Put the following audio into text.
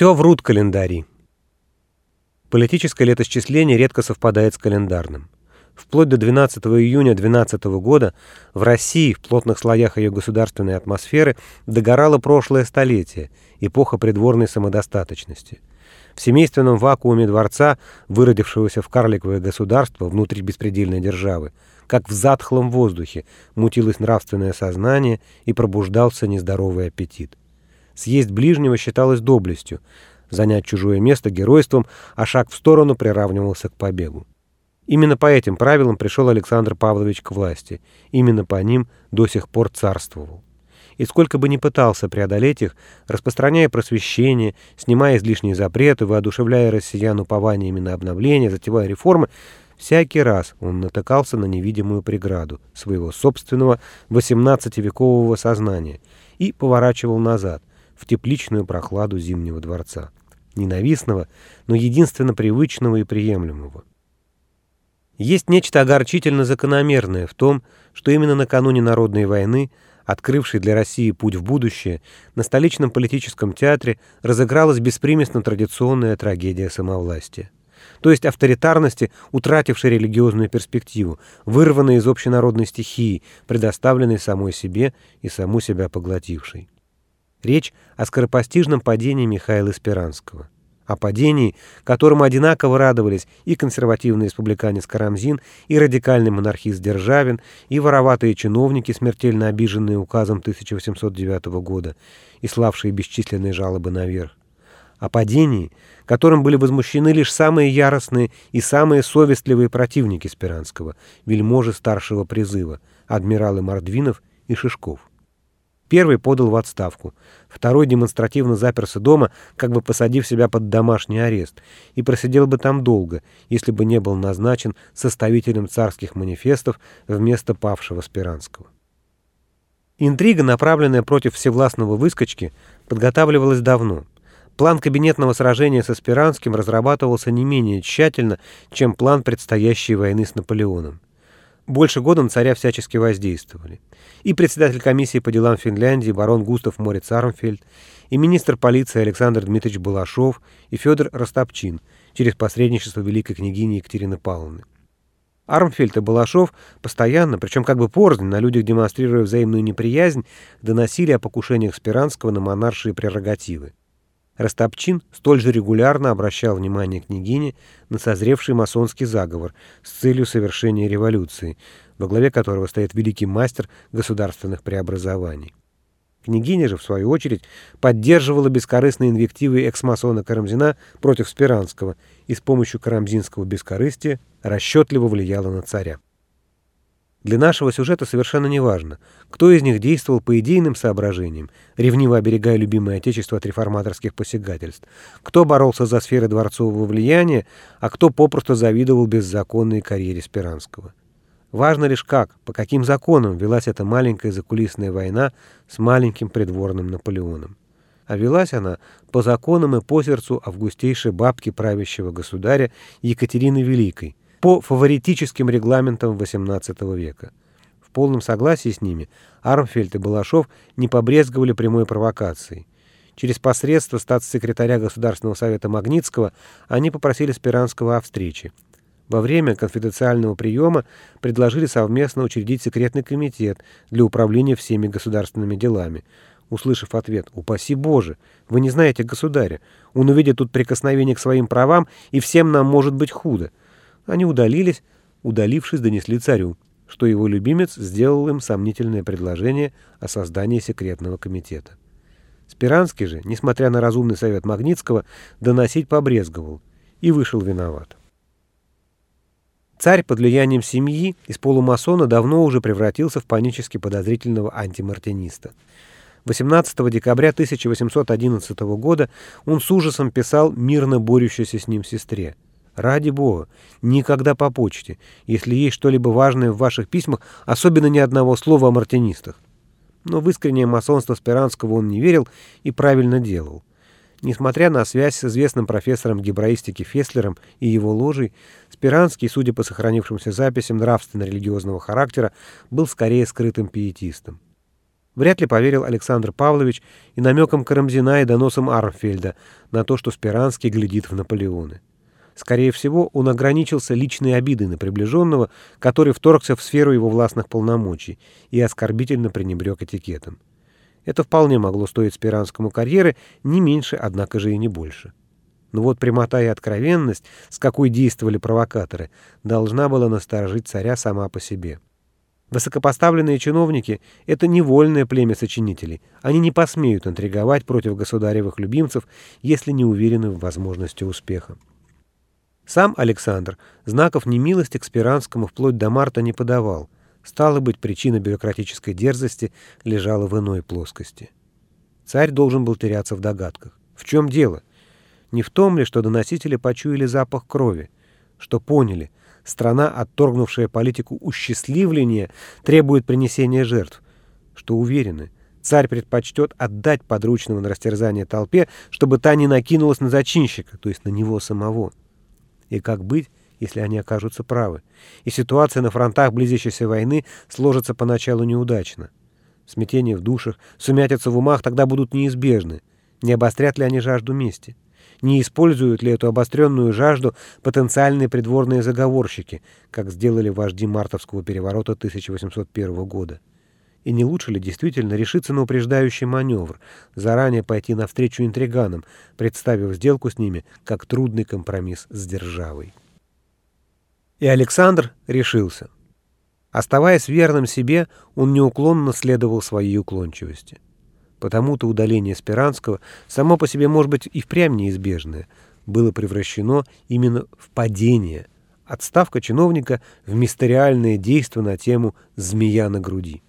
Все врут календари. Политическое летосчисление редко совпадает с календарным. Вплоть до 12 июня 12 года в России, в плотных слоях ее государственной атмосферы, догорало прошлое столетие, эпоха придворной самодостаточности. В семейственном вакууме дворца, выродившегося в карликовое государство внутри беспредельной державы, как в затхлом воздухе мутилось нравственное сознание и пробуждался нездоровый аппетит. Съесть ближнего считалось доблестью, занять чужое место геройством, а шаг в сторону приравнивался к побегу. Именно по этим правилам пришел Александр Павлович к власти, именно по ним до сих пор царствовал. И сколько бы ни пытался преодолеть их, распространяя просвещение, снимая излишние запреты, воодушевляя россиян упованиями на обновление, затевая реформы, всякий раз он натыкался на невидимую преграду своего собственного 18-векового сознания и поворачивал назад, в тепличную прохладу Зимнего дворца. Ненавистного, но единственно привычного и приемлемого. Есть нечто огорчительно закономерное в том, что именно накануне Народной войны, открывшей для России путь в будущее, на столичном политическом театре разыгралась беспримесно традиционная трагедия самовластия. То есть авторитарности, утратившей религиозную перспективу, вырванной из общенародной стихии, предоставленной самой себе и саму себя поглотившей. Речь о скоропостижном падении Михаила Спиранского. О падении, которому одинаково радовались и консервативный республиканец Карамзин, и радикальный монархист Державин, и вороватые чиновники, смертельно обиженные указом 1809 года и славшие бесчисленные жалобы наверх. О падении, которым были возмущены лишь самые яростные и самые совестливые противники Спиранского, вельможи старшего призыва, адмиралы Мордвинов и Шишков. Первый подал в отставку, второй демонстративно заперся дома, как бы посадив себя под домашний арест, и просидел бы там долго, если бы не был назначен составителем царских манифестов вместо павшего Спиранского. Интрига, направленная против всевластного выскочки, подготавливалась давно. План кабинетного сражения со Спиранским разрабатывался не менее тщательно, чем план предстоящей войны с Наполеоном. Больше года на царя всячески воздействовали. И председатель комиссии по делам Финляндии барон Густав Морец Армфельд, и министр полиции Александр Дмитриевич Балашов, и Федор Ростопчин через посредничество великой княгини Екатерины Павловны. Армфельд и Балашов постоянно, причем как бы порознь, на людях демонстрируя взаимную неприязнь, доносили о покушениях Спиранского на монаршие прерогативы. Растопчин столь же регулярно обращал внимание княгини на созревший масонский заговор с целью совершения революции, во главе которого стоит великий мастер государственных преобразований. Княгиня же, в свою очередь, поддерживала бескорыстные инвективы экс-масона Карамзина против Спиранского и с помощью карамзинского бескорыстия расчетливо влияла на царя. Для нашего сюжета совершенно не важно, кто из них действовал по идейным соображениям, ревниво оберегая любимое отечество от реформаторских посягательств, кто боролся за сферы дворцового влияния, а кто попросту завидовал беззаконной карьере Спиранского. Важно лишь как, по каким законам велась эта маленькая закулисная война с маленьким придворным Наполеоном. А велась она по законам и по сердцу августейшей бабки правящего государя Екатерины Великой, по фаворитическим регламентам XVIII века. В полном согласии с ними Армфельд и Балашов не побрезговали прямой провокацией. Через посредство статс-секретаря Государственного совета Магнитского они попросили Спиранского о встрече. Во время конфиденциального приема предложили совместно учредить секретный комитет для управления всеми государственными делами. Услышав ответ «Упаси Боже! Вы не знаете государя. Он увидит тут прикосновение к своим правам, и всем нам может быть худо. Они удалились, удалившись, донесли царю, что его любимец сделал им сомнительное предложение о создании секретного комитета. Спиранский же, несмотря на разумный совет Магнитского, доносить побрезговал и вышел виноват. Царь под влиянием семьи из полумасона давно уже превратился в панически подозрительного антимартиниста. 18 декабря 1811 года он с ужасом писал мирно борющейся с ним сестре – Ради бога, никогда по почте, если есть что-либо важное в ваших письмах, особенно ни одного слова о мартинистах. Но в искреннее масонство Спиранского он не верил и правильно делал. Несмотря на связь с известным профессором гебраистики Феслером и его ложей, Спиранский, судя по сохранившимся записям нравственно-религиозного характера, был скорее скрытым пиетистом. Вряд ли поверил Александр Павлович и намеком Карамзина и доносом Армфельда на то, что Спиранский глядит в Наполеоны. Скорее всего, он ограничился личной обидой на приближенного, который вторгся в сферу его властных полномочий и оскорбительно пренебрег этикетом. Это вполне могло стоить Спиранскому карьеры не меньше, однако же и не больше. Но вот прямота и откровенность, с какой действовали провокаторы, должна была насторожить царя сама по себе. Высокопоставленные чиновники — это невольное племя сочинителей. Они не посмеют интриговать против государевых любимцев, если не уверены в возможности успеха. Сам Александр знаков немилости к Спиранскому вплоть до марта не подавал. Стало быть, причина бюрократической дерзости лежала в иной плоскости. Царь должен был теряться в догадках. В чем дело? Не в том ли, что доносители почуяли запах крови, что поняли, страна, отторгнувшая политику усчастливления, требует принесения жертв, что уверены, царь предпочтет отдать подручного на растерзание толпе, чтобы та не накинулась на зачинщика, то есть на него самого. И как быть, если они окажутся правы, и ситуация на фронтах близящейся войны сложится поначалу неудачно. Смятение в душах, сумятица в умах тогда будут неизбежны. Не обострят ли они жажду мести? Не используют ли эту обостренную жажду потенциальные придворные заговорщики, как сделали вожди мартовского переворота 1801 года? И не лучше ли действительно решиться на упреждающий маневр, заранее пойти навстречу интриганам, представив сделку с ними как трудный компромисс с державой? И Александр решился. Оставаясь верным себе, он неуклонно следовал своей уклончивости. Потому-то удаление Спиранского, само по себе может быть и впрямь неизбежное, было превращено именно в падение, отставка чиновника в мистериальное действие на тему «змея на груди».